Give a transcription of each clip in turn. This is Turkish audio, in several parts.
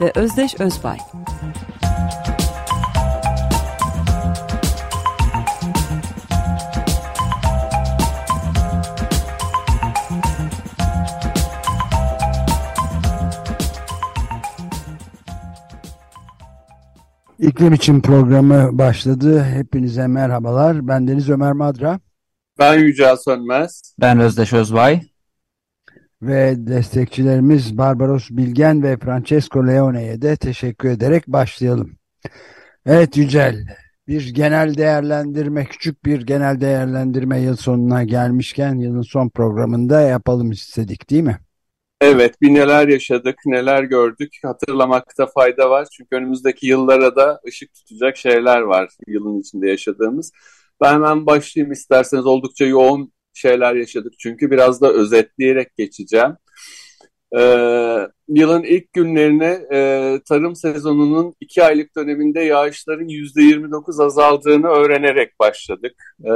ve Özdeş Özbay. İklim için programı başladı. Hepinize merhabalar. Ben Deniz Ömer Madra. Ben Yücel Sönmez. Ben Özdeş Özbay. Ve destekçilerimiz Barbaros Bilgen ve Francesco Leone'ye de teşekkür ederek başlayalım. Evet Yücel, bir genel değerlendirme, küçük bir genel değerlendirme yıl sonuna gelmişken yılın son programında yapalım istedik değil mi? Evet, bir neler yaşadık, neler gördük hatırlamakta fayda var. Çünkü önümüzdeki yıllara da ışık tutacak şeyler var yılın içinde yaşadığımız. Ben hemen başlayayım isterseniz oldukça yoğun şeyler yaşadık çünkü biraz da özetleyerek geçeceğim. Ee, yılın ilk günlerine e, tarım sezonunun iki aylık döneminde yağışların %29 azaldığını öğrenerek başladık. Ee,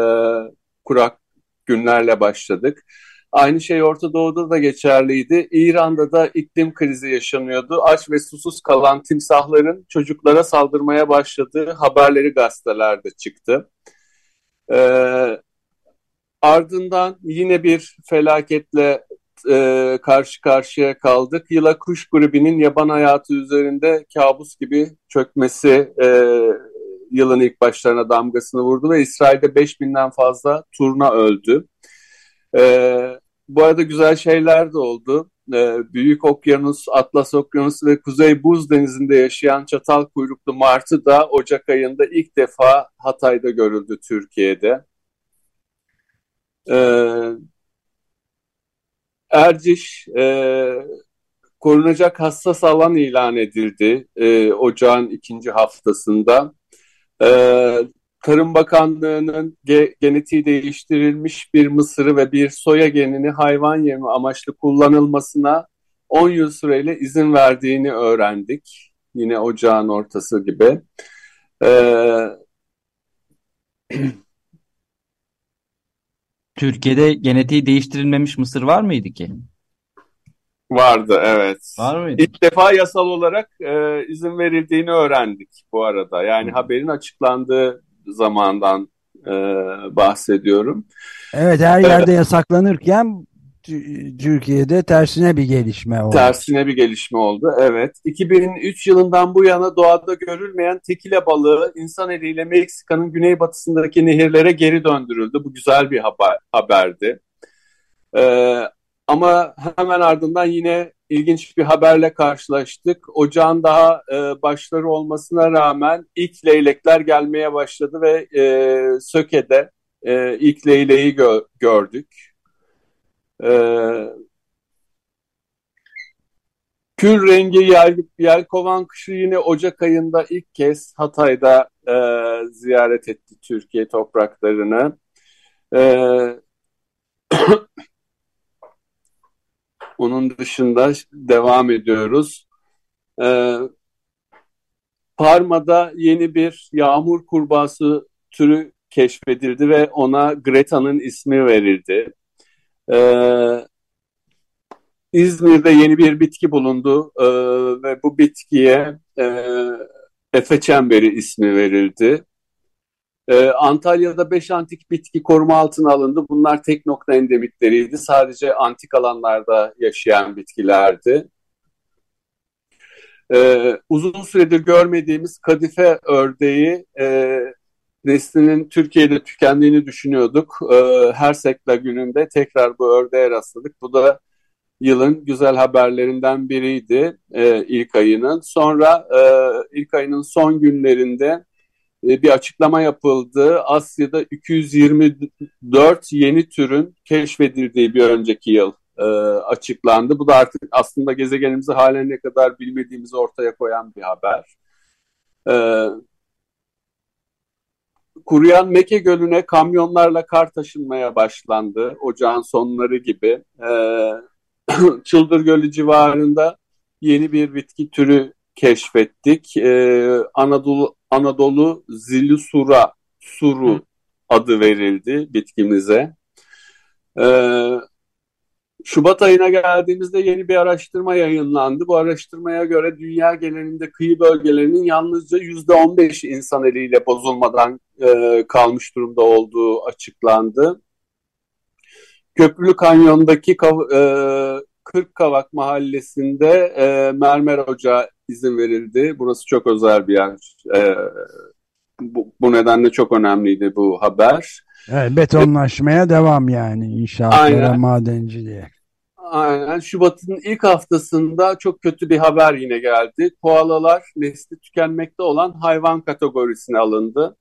kurak günlerle başladık. Aynı şey Orta Doğu'da da geçerliydi. İran'da da iklim krizi yaşanıyordu. Aç ve susuz kalan timsahların çocuklara saldırmaya başladığı haberleri gazetelerde çıktı. Ee, ardından yine bir felaketle e, karşı karşıya kaldık. Yıla kuş gribinin yaban hayatı üzerinde kabus gibi çökmesi e, yılın ilk başlarına damgasını vurdu ve İsrail'de 5000'den fazla turna öldü. E, bu arada güzel şeyler de oldu. E, Büyük Okyanus, Atlas Okyanusu ve Kuzey Buz Denizi'nde yaşayan çatal kuyruklu martı da Ocak ayında ilk defa Hatay'da görüldü Türkiye'de. E, Erciş e, korunacak hassas alan ilan edildi e, ocağın ikinci haftasında. E, Tarım Bakanlığı'nın ge genetiği değiştirilmiş bir mısırı ve bir soya genini hayvan yemi amaçlı kullanılmasına 10 yıl süreyle izin verdiğini öğrendik. Yine ocağın ortası gibi. Ee... Türkiye'de genetiği değiştirilmemiş mısır var mıydı ki? Vardı evet. Var mıydı? İlk defa yasal olarak e, izin verildiğini öğrendik bu arada. Yani haberin açıklandığı zamandan e, bahsediyorum. Evet her yerde yasaklanırken Türkiye'de tersine bir gelişme oldu. Tersine bir gelişme oldu evet. 2003 yılından bu yana doğada görülmeyen tekile balığı insan eliyle Meksika'nın güneybatısındaki nehirlere geri döndürüldü. Bu güzel bir haber, haberdi. Ee, ama hemen ardından yine ilginç bir haberle karşılaştık. Ocağın daha e, başları olmasına rağmen ilk leylekler gelmeye başladı ve e, Söke'de e, ilk leyleği gö gördük. E, kül rengi yel, yelkovan kışı yine Ocak ayında ilk kez Hatay'da e, ziyaret etti Türkiye topraklarını. E, Onun dışında devam ediyoruz. Ee, Parma'da yeni bir yağmur kurbağası türü keşfedildi ve ona Greta'nın ismi verildi. Ee, İzmir'de yeni bir bitki bulundu ee, ve bu bitkiye e, Efe Çemberi ismi verildi. Ee, Antalya'da 5 antik bitki koruma altına alındı. Bunlar tek nokta endemitleriydi. Sadece antik alanlarda yaşayan bitkilerdi. Ee, uzun süredir görmediğimiz kadife ördeği e, neslinin Türkiye'de tükendiğini düşünüyorduk. Ee, her sekla gününde tekrar bu ördeğe rastladık. Bu da yılın güzel haberlerinden biriydi e, ilk ayının. Sonra e, ilk ayının son günlerinde e, bir açıklama yapıldı. Asya'da 224 yeni türün keşfedildiği bir önceki yıl açıklandı. Bu da artık aslında gezegenimizi halen ne kadar bilmediğimizi ortaya koyan bir haber. E, kuruyan Meke Gölü'ne kamyonlarla kar taşınmaya başlandı. Ocağın sonları gibi. E, Çıldır Gölü civarında yeni bir bitki türü keşfettik. E, Anadolu Anadolu Zilusura suru adı verildi bitkimize. Ee, Şubat ayına geldiğimizde yeni bir araştırma yayınlandı. Bu araştırmaya göre dünya genelinde kıyı bölgelerinin yalnızca yüzde on beş insan eliyle bozulmadan e, kalmış durumda olduğu açıklandı. Köprülü Kanyon'daki e, Kırk Kavak mahallesinde e, mermer ocağı izin verildi. Burası çok özel bir yer. E, bu, bu nedenle çok önemliydi bu haber. Evet, betonlaşmaya Ve, devam yani inşaatlara, madenciliğe. Aynen. Şubat'ın ilk haftasında çok kötü bir haber yine geldi. Koalalar nesli tükenmekte olan hayvan kategorisine alındı.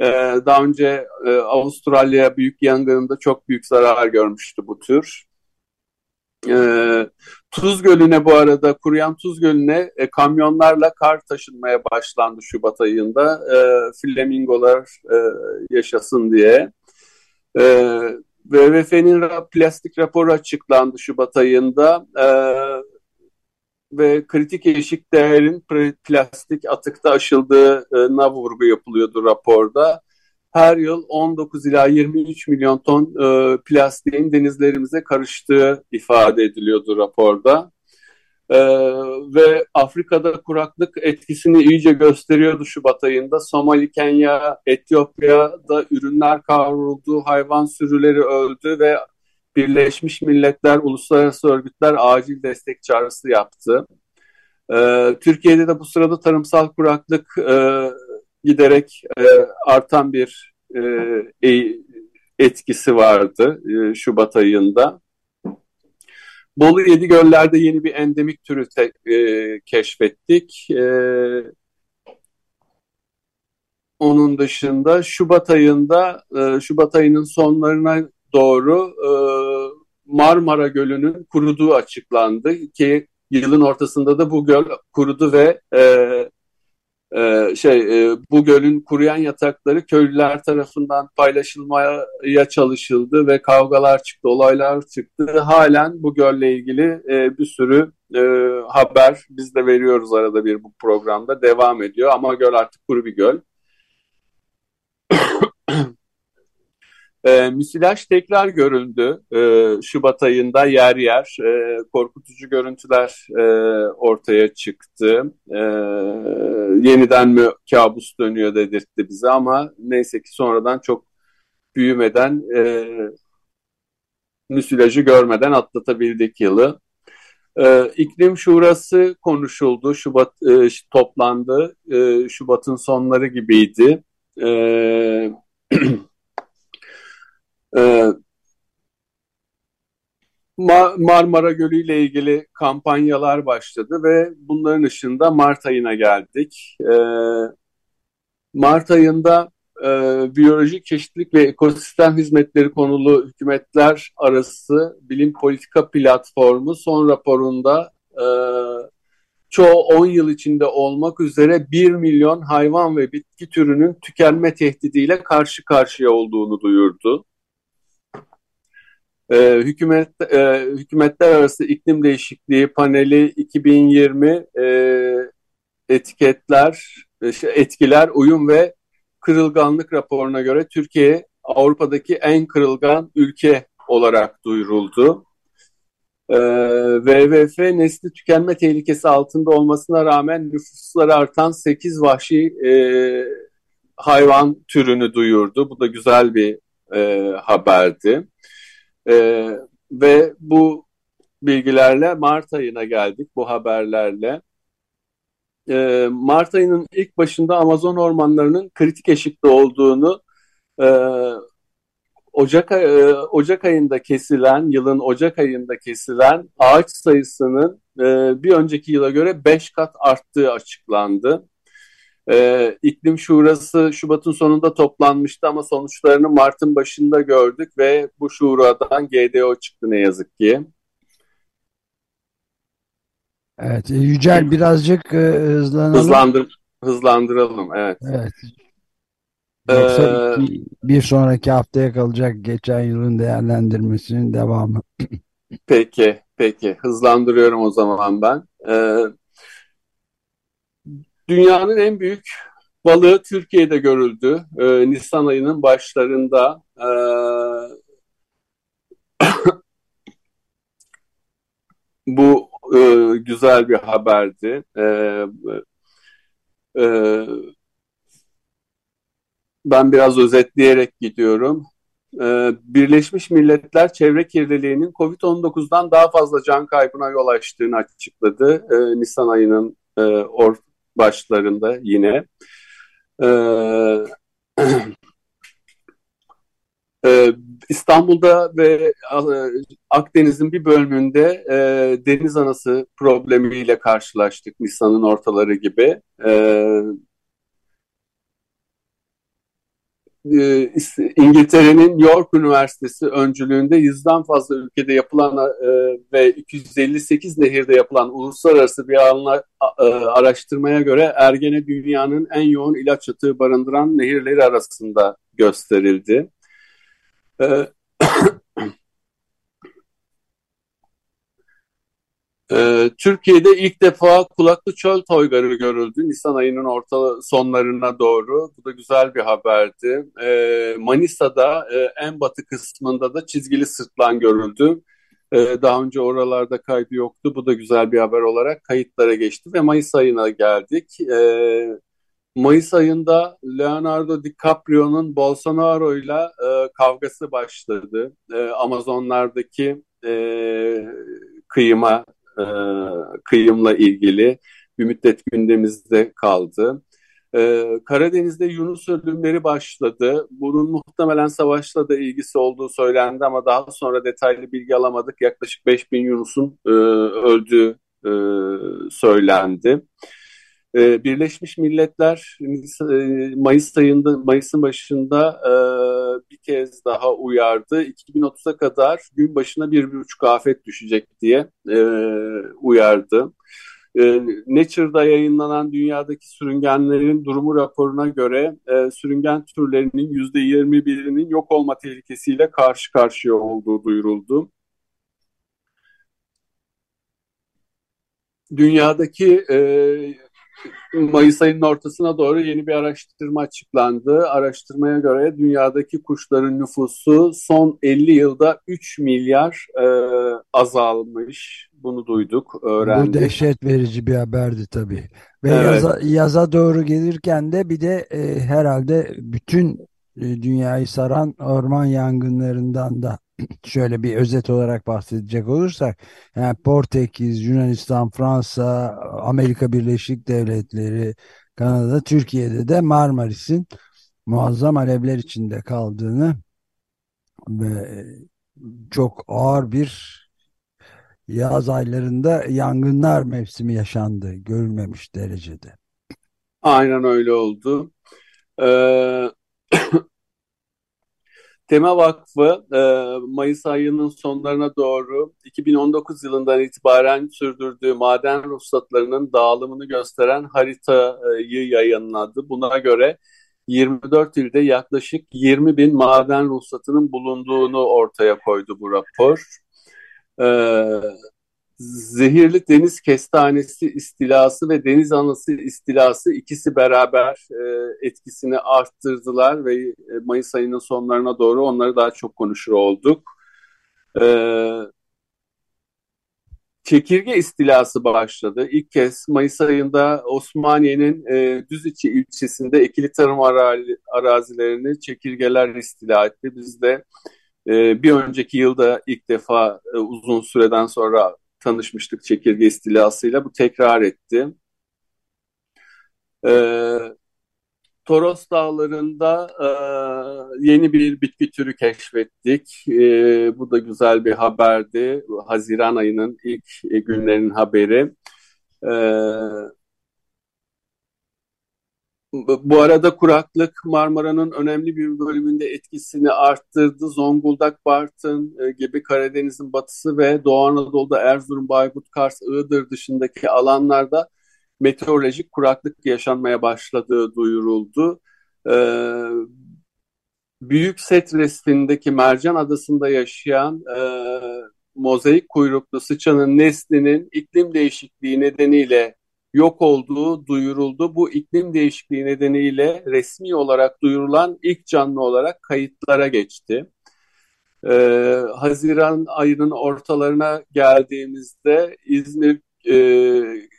Ee, daha önce e, Avustralya büyük yangınında çok büyük zarar görmüştü bu tür. Ee, Tuz Gölü'ne bu arada kuruyan Tuz Gölü'ne e, kamyonlarla kar taşınmaya başlandı Şubat ayında. E, flamingolar yaşasın diye. E, WWF'nin plastik raporu açıklandı Şubat ayında. E, ve kritik eşik değerin plastik atıkta aşıldığına vurgu yapılıyordu raporda her yıl 19 ila 23 milyon ton e, plastiğin denizlerimize karıştığı ifade ediliyordu raporda. E, ve Afrika'da kuraklık etkisini iyice gösteriyordu Şubat ayında. Somali, Kenya, Etiyopya'da ürünler kavruldu, hayvan sürüleri öldü ve Birleşmiş Milletler, uluslararası örgütler acil destek çağrısı yaptı. Ee, Türkiye'de de bu sırada tarımsal kuraklık e, giderek e, artan bir e, e, etkisi vardı e, Şubat ayında. Bolu Yedi Göller'de yeni bir endemik türü te, e, keşfettik. E, onun dışında Şubat ayında, e, Şubat ayının sonlarına doğru e, Marmara Gölü'nün kuruduğu açıklandı ki yılın ortasında da bu göl kurudu ve e, e, şey e, bu gölün kuruyan yatakları köylüler tarafından paylaşılmaya çalışıldı ve kavgalar çıktı, olaylar çıktı. Halen bu gölle ilgili e, bir sürü e, haber biz de veriyoruz arada bir bu programda devam ediyor ama göl artık kuru bir göl. E, müsilaj tekrar görüldü e, Şubat ayında yer yer e, korkutucu görüntüler e, ortaya çıktı. E, yeniden mi kabus dönüyor dedirtti bize ama neyse ki sonradan çok büyümeden e, müsilajı görmeden atlatabildik yılı. E, iklim şurası konuşuldu, Şubat e, toplandı, e, Şubat'ın sonları gibiydi. E, Ee, Marmara Gölü ile ilgili kampanyalar başladı ve bunların ışığında Mart ayına geldik. Ee, Mart ayında e, biyolojik çeşitlilik ve ekosistem hizmetleri konulu hükümetler arası bilim politika platformu son raporunda e, çoğu 10 yıl içinde olmak üzere 1 milyon hayvan ve bitki türünün tükenme tehdidiyle karşı karşıya olduğunu duyurdu e, hükümet e, hükümetler arası iklim değişikliği paneli 2020 e, etiketler e, şey, etkiler uyum ve kırılganlık raporuna göre Türkiye Avrupa'daki en kırılgan ülke olarak duyuruldu. Ee, WWF nesli tükenme tehlikesi altında olmasına rağmen nüfusları artan 8 vahşi e, hayvan türünü duyurdu. Bu da güzel bir e, haberdi. E, ve bu bilgilerle Mart ayına geldik bu haberlerle. E, Mart ayının ilk başında Amazon ormanlarının kritik eşikte olduğunu e, Ocak, e, Ocak ayında kesilen, yılın Ocak ayında kesilen ağaç sayısının e, bir önceki yıla göre 5 kat arttığı açıklandı. Ee, iklim Şurası Şubat'ın sonunda toplanmıştı ama sonuçlarını Mart'ın başında gördük ve bu şuradan GDO çıktı ne yazık ki. Evet, Yücel birazcık e, hızlanalım. Hızlandır, hızlandıralım, evet. Evet. Yoksa ee, bir sonraki haftaya kalacak geçen yılın değerlendirmesinin devamı. Peki, peki. Hızlandırıyorum o zaman ben. Ee, dünyanın en büyük balığı Türkiye'de görüldü. Ee, Nisan ayının başlarında. Ee, bu e, güzel bir haberdi. Ee, e, ben biraz özetleyerek gidiyorum. Ee, Birleşmiş Milletler çevre kirliliğinin COVID-19'dan daha fazla can kaybına yol açtığını açıkladı. Ee, Nisan ayının e, or başlarında yine. Ee, e, İstanbul'da ve e, Akdeniz'in bir bölümünde e, deniz anası problemiyle karşılaştık Nisan'ın ortaları gibi. E, e, İngiltere'nin York Üniversitesi öncülüğünde yüzden fazla ülkede yapılan e, ve 258 nehirde yapılan uluslararası bir anla, e, araştırmaya göre Ergene dünyanın en yoğun ilaç atığı barındıran nehirleri arasında gösterildi. E, Ee, Türkiye'de ilk defa kulaklı çöl toygarı görüldü Nisan ayının orta sonlarına doğru. Bu da güzel bir haberdi. Ee, Manisa'da e, en batı kısmında da çizgili sırtlan görüldü. Ee, daha önce oralarda kaydı yoktu. Bu da güzel bir haber olarak kayıtlara geçti ve Mayıs ayına geldik. Mayıs ayında Leonardo DiCaprio'nun Bolsonaro ile kavgası başladı. Amazonlardaki e, kıyıma kıyımla ilgili bir müddet gündemimizde kaldı. E, Karadeniz'de Yunus ölümleri başladı. Bunun muhtemelen savaşla da ilgisi olduğu söylendi ama daha sonra detaylı bilgi alamadık. Yaklaşık 5000 Yunus'un e, öldüğü e, söylendi. E, Birleşmiş Milletler e, Mayıs ayında Mayıs'ın başında e, bir kez daha uyardı. 2030'a kadar gün başına bir buçuk afet düşecek diye e, uyardı. E, Nature'da yayınlanan dünyadaki sürüngenlerin durumu raporuna göre sürüngen türlerinin %21'inin yok olma tehlikesiyle karşı karşıya olduğu duyuruldu. Dünyadaki e, Mayıs ayının ortasına doğru yeni bir araştırma açıklandı. Araştırmaya göre dünyadaki kuşların nüfusu son 50 yılda 3 milyar e, azalmış. Bunu duyduk, öğrendik. Bu dehşet verici bir haberdi tabii. Ve evet. yaza, yaza doğru gelirken de bir de e, herhalde bütün e, dünyayı saran orman yangınlarından da şöyle bir özet olarak bahsedecek olursak yani Portekiz, Yunanistan, Fransa, Amerika Birleşik Devletleri, Kanada, Türkiye'de de Marmaris'in muazzam alevler içinde kaldığını ve çok ağır bir yaz aylarında yangınlar mevsimi yaşandı görülmemiş derecede. Aynen öyle oldu. Ee, Tema Vakfı e, Mayıs ayının sonlarına doğru 2019 yılından itibaren sürdürdüğü maden ruhsatlarının dağılımını gösteren haritayı yayınladı. Buna göre 24 ilde yaklaşık 20 bin maden ruhsatının bulunduğunu ortaya koydu bu rapor. Ee, zehirli deniz kestanesi istilası ve deniz anası istilası ikisi beraber e, etkisini arttırdılar ve e, Mayıs ayının sonlarına doğru onları daha çok konuşur olduk. E, çekirge istilası başladı. İlk kez Mayıs ayında Osmaniye'nin e, Düziçi ilçesinde ekili tarım arazilerini çekirgeler istila etti. Biz de e, bir önceki yılda ilk defa e, uzun süreden sonra tanışmıştık çekirge istilasıyla. Bu tekrar etti. Ee, Toros Dağları'nda e, yeni bir bitki türü keşfettik. E, bu da güzel bir haberdi. Haziran ayının ilk günlerinin haberi. E, bu arada kuraklık Marmara'nın önemli bir bölümünde etkisini arttırdı. Zonguldak, Bartın e, gibi Karadeniz'in batısı ve Doğu Anadolu'da Erzurum, Bayburt, Kars, Iğdır dışındaki alanlarda meteorolojik kuraklık yaşanmaya başladığı duyuruldu. Ee, Büyük Set resmindeki Mercan Adası'nda yaşayan e, mozaik kuyruklu sıçanın neslinin iklim değişikliği nedeniyle yok olduğu duyuruldu. Bu iklim değişikliği nedeniyle resmi olarak duyurulan ilk canlı olarak kayıtlara geçti. Ee, Haziran ayının ortalarına geldiğimizde İzmir e,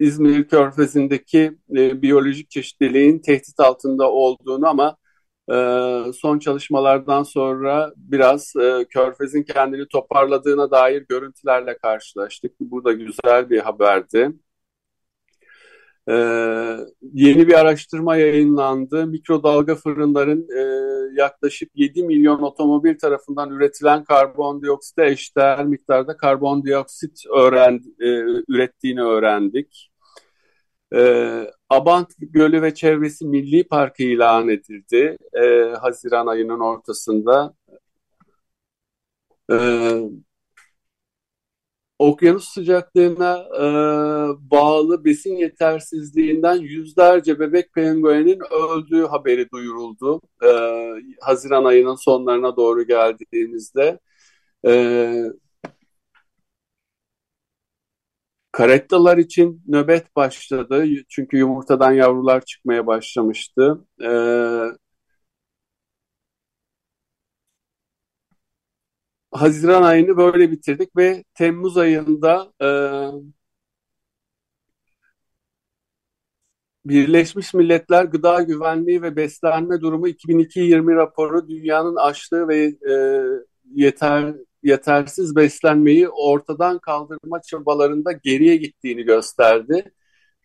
İzmir Körfezi'ndeki e, biyolojik çeşitliliğin tehdit altında olduğunu ama e, son çalışmalardan sonra biraz e, Körfez'in kendini toparladığına dair görüntülerle karşılaştık. Bu da güzel bir haberdi. Ee, yeni bir araştırma yayınlandı. Mikrodalga fırınların e, yaklaşık 7 milyon otomobil tarafından üretilen karbondioksite eşdeğer miktarda karbondioksit öğren, e, ürettiğini öğrendik. E, Abant Gölü ve çevresi Milli Parkı ilan edildi e, Haziran ayının ortasında. E, okyanus sıcaklığına e, bağlı besin yetersizliğinden yüzlerce bebek penguenin öldüğü haberi duyuruldu. E, Haziran ayının sonlarına doğru geldiğimizde. E, Karettalar için nöbet başladı. Çünkü yumurtadan yavrular çıkmaya başlamıştı. Ee, Haziran ayını böyle bitirdik ve Temmuz ayında e, Birleşmiş Milletler Gıda Güvenliği ve Beslenme Durumu 2002-20 raporu dünyanın açlığı ve e, yeter yetersiz beslenmeyi ortadan kaldırma çabalarında geriye gittiğini gösterdi.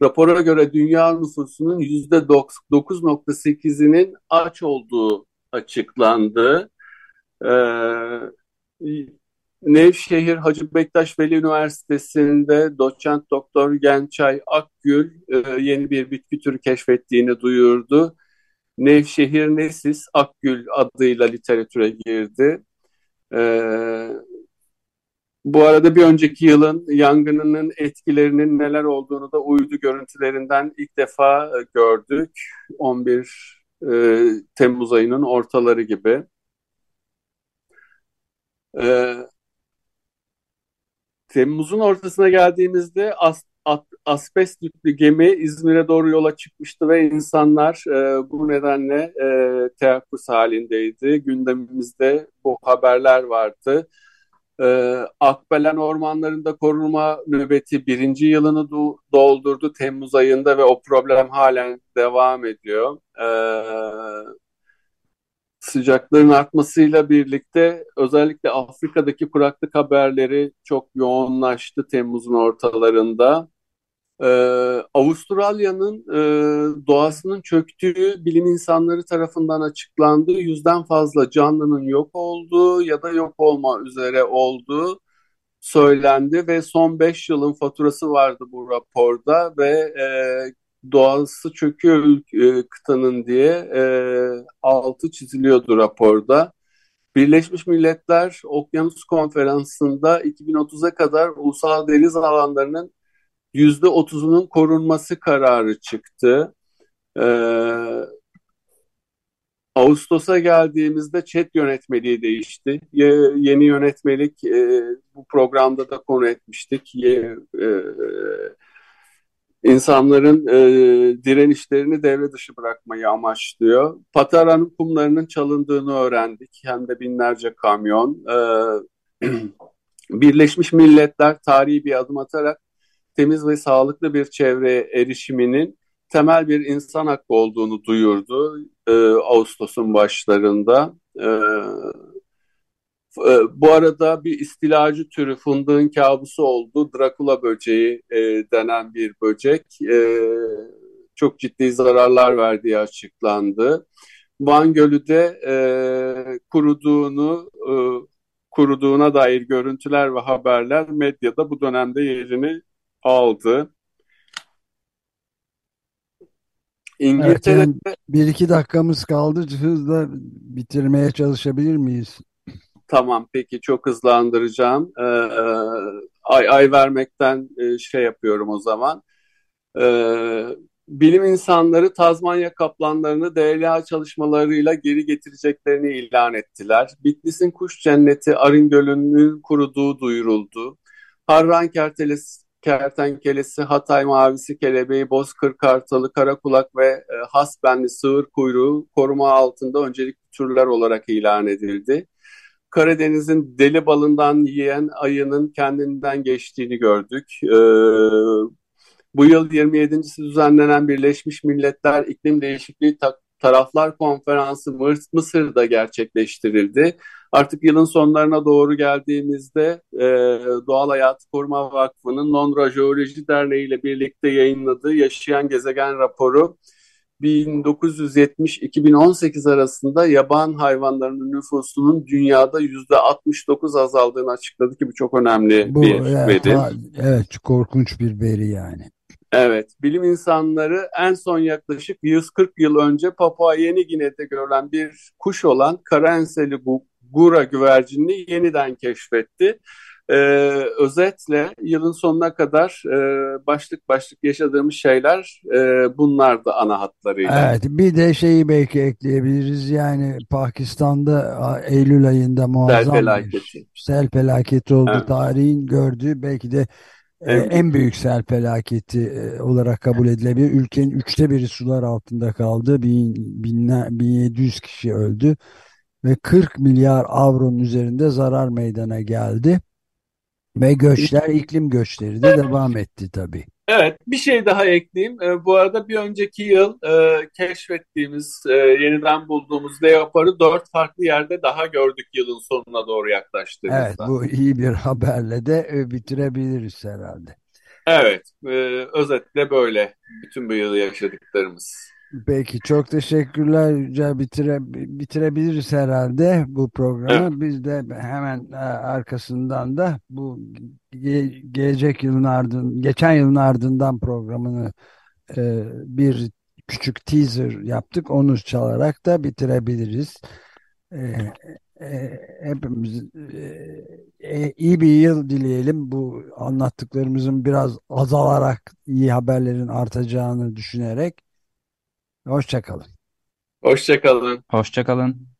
Rapora göre dünya nüfusunun %9.8'inin aç olduğu açıklandı. Ee, Nevşehir Hacı Bektaş Veli Üniversitesi'nde doçent doktor Gençay Akgül e, yeni bir bitki türü keşfettiğini duyurdu. Nevşehir Nesis Akgül adıyla literatüre girdi. Ee, bu arada bir önceki yılın yangınının etkilerinin neler olduğunu da uydu görüntülerinden ilk defa e, gördük. 11 e, Temmuz ayının ortaları gibi. Ee, Temmuz'un ortasına geldiğimizde as, at, asbest yüklü gemi İzmir'e doğru yola çıkmıştı ve insanlar e, bu nedenle e, teyakkuz halindeydi. Gündemimizde bu haberler vardı. E, Akbelen ormanlarında korunma nöbeti birinci yılını do- doldurdu Temmuz ayında ve o problem halen devam ediyor. E, sıcaklığın artmasıyla birlikte özellikle Afrika'daki kuraklık haberleri çok yoğunlaştı Temmuz'un ortalarında. Ee, Avustralya'nın e, doğasının çöktüğü bilim insanları tarafından açıklandı. Yüzden fazla canlının yok olduğu ya da yok olma üzere olduğu söylendi ve son 5 yılın faturası vardı bu raporda ve e, doğası çöküyor e, kıtanın diye e, altı çiziliyordu raporda. Birleşmiş Milletler Okyanus Konferansı'nda 2030'a kadar ulusal deniz alanlarının yüzde otuzunun korunması kararı çıktı. Ee, Ağustos'a geldiğimizde chat yönetmeliği değişti. Ye, yeni yönetmelik e, bu programda da konu etmiştik. Ye, e, insanların e, direnişlerini devre dışı bırakmayı amaçlıyor. Patara'nın kumlarının çalındığını öğrendik. Hem de binlerce kamyon. E, Birleşmiş Milletler tarihi bir adım atarak temiz ve sağlıklı bir çevreye erişiminin temel bir insan hakkı olduğunu duyurdu e, Ağustos'un başlarında. E, bu arada bir istilacı türü fındığın kabusu oldu. Drakula böceği e, denen bir böcek. E, çok ciddi zararlar verdiği açıklandı. Van Gölü de e, kuruduğunu e, kuruduğuna dair görüntüler ve haberler medyada bu dönemde yerini aldı. İngiltere'de yani bir iki dakikamız kaldı. Hızla bitirmeye çalışabilir miyiz? Tamam peki çok hızlandıracağım. Ee, ay ay vermekten e, şey yapıyorum o zaman. Ee, bilim insanları Tazmanya kaplanlarını DNA çalışmalarıyla geri getireceklerini ilan ettiler. Bitlis'in kuş cenneti Arın Gölü'nün kuruduğu duyuruldu. Harran kertelesi, kertenkelesi, Hatay mavisi kelebeği, bozkır kartalı, karakulak ve e, hasbenli sığır kuyruğu koruma altında öncelikli türler olarak ilan edildi. Karadeniz'in deli balından yiyen ayının kendinden geçtiğini gördük. Ee, bu yıl 27.si düzenlenen Birleşmiş Milletler İklim Değişikliği Taraflar Konferansı Mısır'da gerçekleştirildi. Artık yılın sonlarına doğru geldiğimizde e, Doğal Hayat Koruma Vakfı'nın Londra Jeoloji Derneği ile birlikte yayınladığı Yaşayan Gezegen raporu 1970-2018 arasında yaban hayvanlarının nüfusunun dünyada yüzde 69 azaldığını açıkladı ki bu çok önemli Bu, bir yani, veri. evet korkunç bir veri yani. Evet, bilim insanları en son yaklaşık 140 yıl önce Papua Yeni Gine'de görülen bir kuş olan kara enseli gura güvercinini yeniden keşfetti. Ee, özetle yılın sonuna kadar e, başlık başlık yaşadığımız şeyler e, bunlar da ana hatlarıyla. Evet bir de şeyi belki ekleyebiliriz yani Pakistan'da Eylül ayında muazzam sel felaketi. bir sel felaketi oldu. Evet. Tarihin gördüğü belki de e, Evet. en büyük sel felaketi e, olarak kabul edilebilir. Ülkenin üçte biri sular altında kaldı. Bin, binler, 1700 kişi öldü ve 40 milyar avronun üzerinde zarar meydana geldi. Ve göçler, iklim göçleri de devam etti tabii. Evet, bir şey daha ekleyeyim. Ee, bu arada bir önceki yıl e, keşfettiğimiz, e, yeniden bulduğumuz leoparı dört farklı yerde daha gördük yılın sonuna doğru yaklaştığımızda. Evet, bu iyi bir haberle de e, bitirebiliriz herhalde. Evet, e, özetle böyle bütün bu yılı yaşadıklarımız. Peki çok teşekkürler Yücel. Bitire, bitirebiliriz herhalde bu programı. Biz de hemen e, arkasından da bu ge- gelecek yılın ardından, geçen yılın ardından programını e, bir küçük teaser yaptık. Onu çalarak da bitirebiliriz. E, e, hepimiz e, e, iyi bir yıl dileyelim. Bu anlattıklarımızın biraz azalarak iyi haberlerin artacağını düşünerek. Hoşçakalın. Hoşçakalın. Hoşça kalın.